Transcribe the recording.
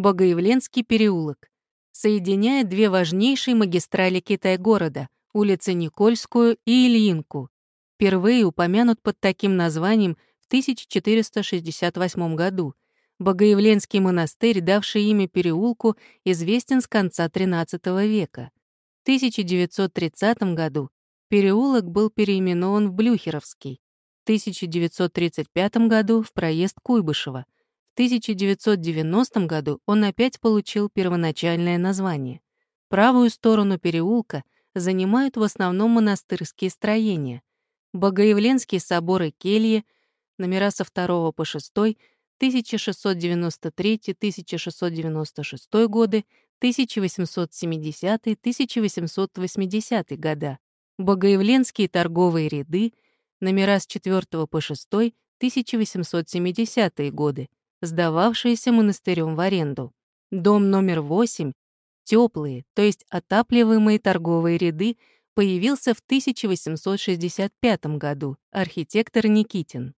Богоявленский переулок. Соединяет две важнейшие магистрали Китай-города — улицы Никольскую и Ильинку. Впервые упомянут под таким названием в 1468 году. Богоявленский монастырь, давший имя переулку, известен с конца XIII века. В 1930 году переулок был переименован в Блюхеровский. В 1935 году — в проезд Куйбышева — 1990 году он опять получил первоначальное название. Правую сторону переулка занимают в основном монастырские строения. Богоявленский собор и кельи, номера со 2 по 6, 1693-1696 годы, 1870-1880 года. Богоявленские торговые ряды, номера с 4 по 6, 1870 годы сдававшиеся монастырем в аренду. Дом номер 8, теплые, то есть отапливаемые торговые ряды, появился в 1865 году, архитектор Никитин.